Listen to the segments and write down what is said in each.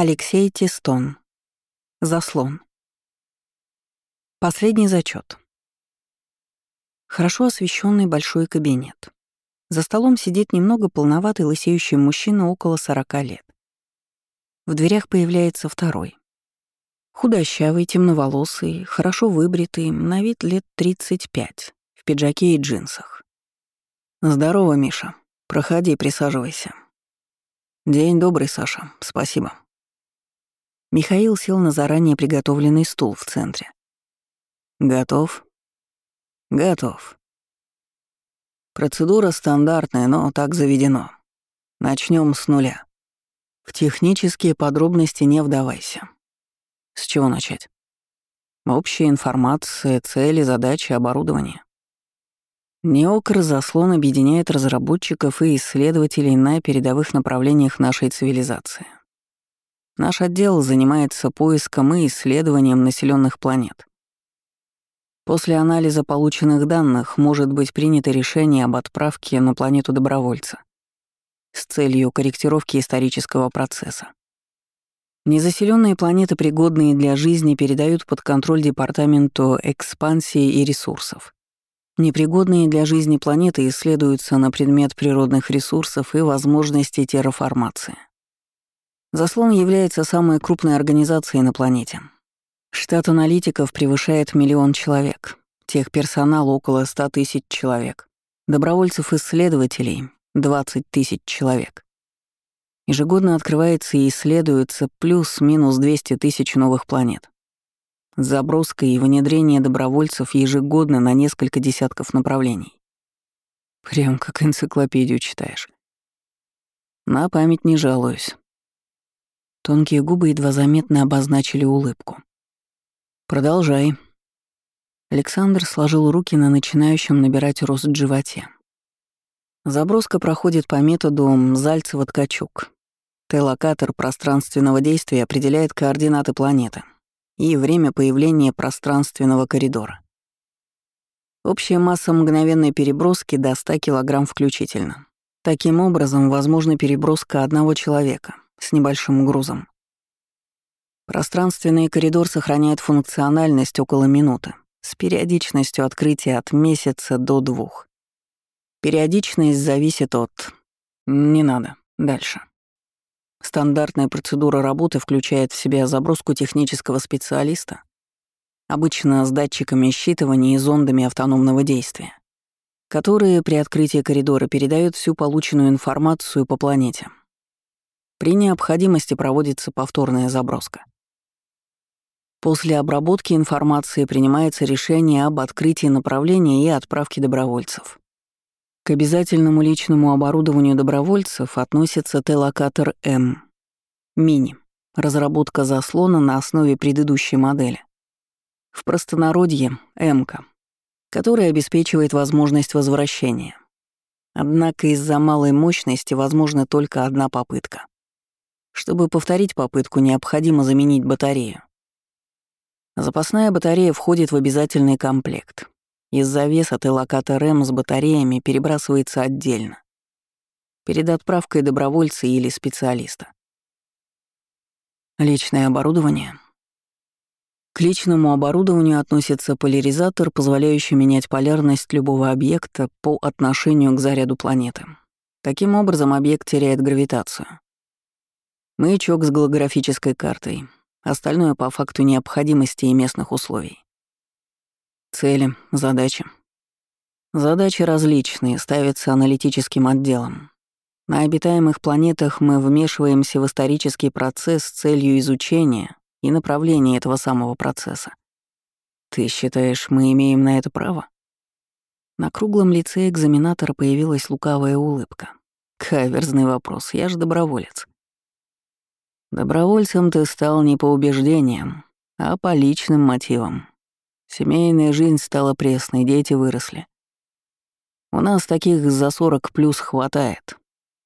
Алексей Тестон. Заслон. Последний зачет. Хорошо освещенный большой кабинет. За столом сидит немного полноватый лысеющий мужчина около 40 лет. В дверях появляется второй. Худощавый, темноволосый, хорошо выбритый, на вид лет 35, в пиджаке и джинсах. «Здорово, Миша. Проходи, присаживайся». «День добрый, Саша. Спасибо». Михаил сел на заранее приготовленный стул в центре. «Готов?» «Готов». Процедура стандартная, но так заведено. Начнем с нуля. В технические подробности не вдавайся. С чего начать? Общая информация, цели, задачи, оборудование. Неокр заслон объединяет разработчиков и исследователей на передовых направлениях нашей цивилизации. Наш отдел занимается поиском и исследованием населенных планет. После анализа полученных данных может быть принято решение об отправке на планету добровольца с целью корректировки исторического процесса. Незаселенные планеты, пригодные для жизни, передают под контроль Департаменту экспансии и ресурсов. Непригодные для жизни планеты исследуются на предмет природных ресурсов и возможностей терраформации. Заслон является самой крупной организацией на планете. Штат аналитиков превышает миллион человек, техперсонал около 100 тысяч человек, добровольцев-исследователей — 20 тысяч человек. Ежегодно открывается и исследуется плюс-минус 200 тысяч новых планет. Заброска и внедрение добровольцев ежегодно на несколько десятков направлений. Прям как энциклопедию читаешь. На память не жалуюсь. Тонкие губы едва заметно обозначили улыбку. «Продолжай». Александр сложил руки на начинающем набирать рост животе. Заброска проходит по методу Зальцева-Ткачук. Т-локатор пространственного действия определяет координаты планеты и время появления пространственного коридора. Общая масса мгновенной переброски до 100 кг включительно. Таким образом, возможна переброска одного человека — с небольшим грузом. Пространственный коридор сохраняет функциональность около минуты, с периодичностью открытия от месяца до двух. Периодичность зависит от... Не надо. Дальше. Стандартная процедура работы включает в себя заброску технического специалиста, обычно с датчиками считывания и зондами автономного действия, которые при открытии коридора передают всю полученную информацию по планете. При необходимости проводится повторная заброска. После обработки информации принимается решение об открытии направления и отправке добровольцев. К обязательному личному оборудованию добровольцев относится Т-локатор М. Мини. Разработка заслона на основе предыдущей модели. В простонародье — МК, который обеспечивает возможность возвращения. Однако из-за малой мощности возможна только одна попытка. Чтобы повторить попытку, необходимо заменить батарею. Запасная батарея входит в обязательный комплект. Из-за веса Т-локатор с батареями перебрасывается отдельно. Перед отправкой добровольца или специалиста. Личное оборудование. К личному оборудованию относится поляризатор, позволяющий менять полярность любого объекта по отношению к заряду планеты. Таким образом, объект теряет гравитацию. Маячок с голографической картой. Остальное по факту необходимости и местных условий. Цели, задачи. Задачи различные, ставятся аналитическим отделом. На обитаемых планетах мы вмешиваемся в исторический процесс с целью изучения и направления этого самого процесса. Ты считаешь, мы имеем на это право? На круглом лице экзаменатора появилась лукавая улыбка. Каверзный вопрос, я же доброволец. Добровольцем ты стал не по убеждениям, а по личным мотивам. Семейная жизнь стала пресной, дети выросли. У нас таких за 40 плюс хватает.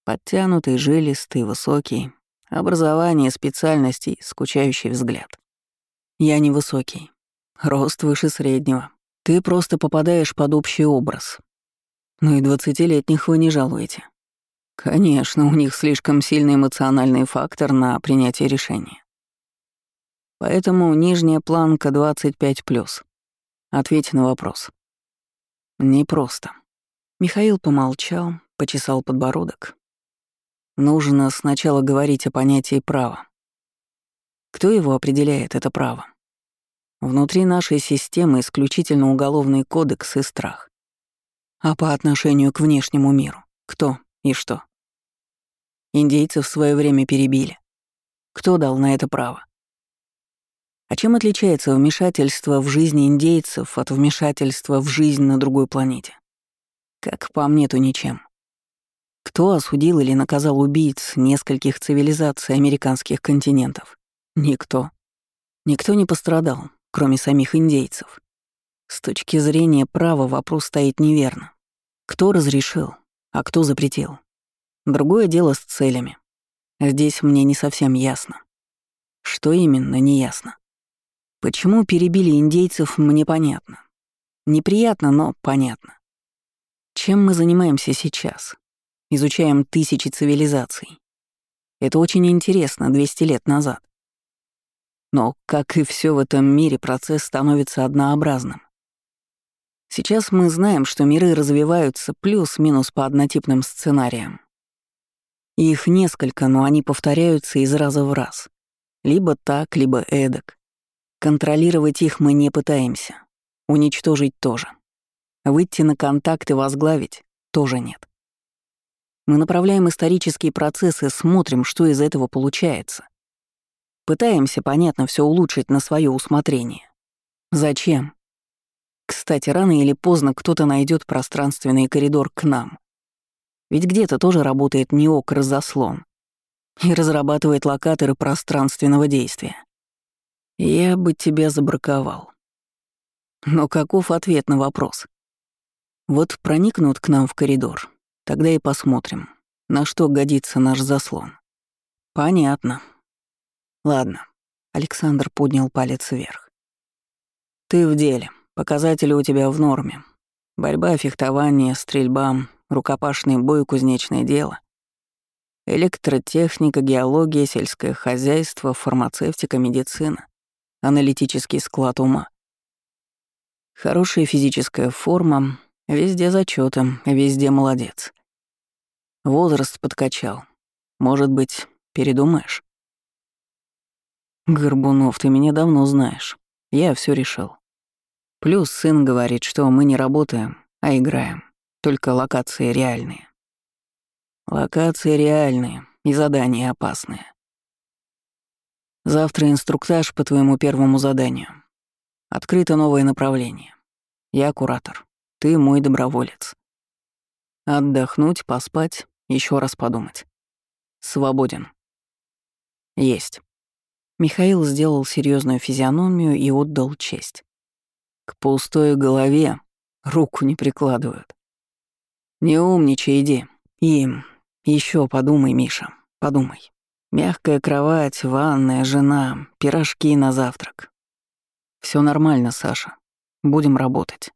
Подтянутый, жилистый, высокий. Образование, специальности, скучающий взгляд. Я невысокий. Рост выше среднего. Ты просто попадаешь под общий образ. Ну и двадцатилетних вы не жалуете. Конечно, у них слишком сильный эмоциональный фактор на принятие решения. Поэтому нижняя планка 25+. Ответь на вопрос. Непросто. Михаил помолчал, почесал подбородок. Нужно сначала говорить о понятии права. Кто его определяет, это право? Внутри нашей системы исключительно уголовный кодекс и страх. А по отношению к внешнему миру? Кто и что? Индейцев в свое время перебили. Кто дал на это право? А чем отличается вмешательство в жизнь индейцев от вмешательства в жизнь на другой планете? Как по мне, то ничем. Кто осудил или наказал убийц нескольких цивилизаций американских континентов? Никто. Никто не пострадал, кроме самих индейцев. С точки зрения права вопрос стоит неверно. Кто разрешил, а кто запретил? Другое дело с целями. Здесь мне не совсем ясно. Что именно, не ясно. Почему перебили индейцев, мне понятно. Неприятно, но понятно. Чем мы занимаемся сейчас? Изучаем тысячи цивилизаций. Это очень интересно 200 лет назад. Но, как и все в этом мире, процесс становится однообразным. Сейчас мы знаем, что миры развиваются плюс-минус по однотипным сценариям. Их несколько, но они повторяются из раза в раз. Либо так, либо эдак. Контролировать их мы не пытаемся. Уничтожить тоже. Выйти на контакт и возглавить тоже нет. Мы направляем исторические процессы, смотрим, что из этого получается. Пытаемся, понятно, все улучшить на свое усмотрение. Зачем? Кстати, рано или поздно кто-то найдет пространственный коридор к нам. Ведь где-то тоже работает неок-разослон и разрабатывает локаторы пространственного действия. Я бы тебя забраковал. Но каков ответ на вопрос? Вот проникнут к нам в коридор, тогда и посмотрим, на что годится наш заслон. Понятно. Ладно. Александр поднял палец вверх. Ты в деле. Показатели у тебя в норме. Борьба, фехтование, стрельба, рукопашный бой, кузнечное дело. Электротехника, геология, сельское хозяйство, фармацевтика, медицина аналитический склад ума. Хорошая физическая форма, везде зачетом, везде молодец. Возраст подкачал. Может быть, передумаешь? Горбунов, ты меня давно знаешь. Я все решил. Плюс сын говорит, что мы не работаем, а играем. Только локации реальные. Локации реальные и задания опасные. Завтра инструктаж по твоему первому заданию. Открыто новое направление. Я куратор. Ты мой доброволец. Отдохнуть, поспать, еще раз подумать. Свободен. Есть. Михаил сделал серьезную физиономию и отдал честь. К пустой голове руку не прикладывают. Не умничай, иди. И еще подумай, Миша, подумай. Мягкая кровать, ванная, жена, пирожки на завтрак. Все нормально, Саша. Будем работать.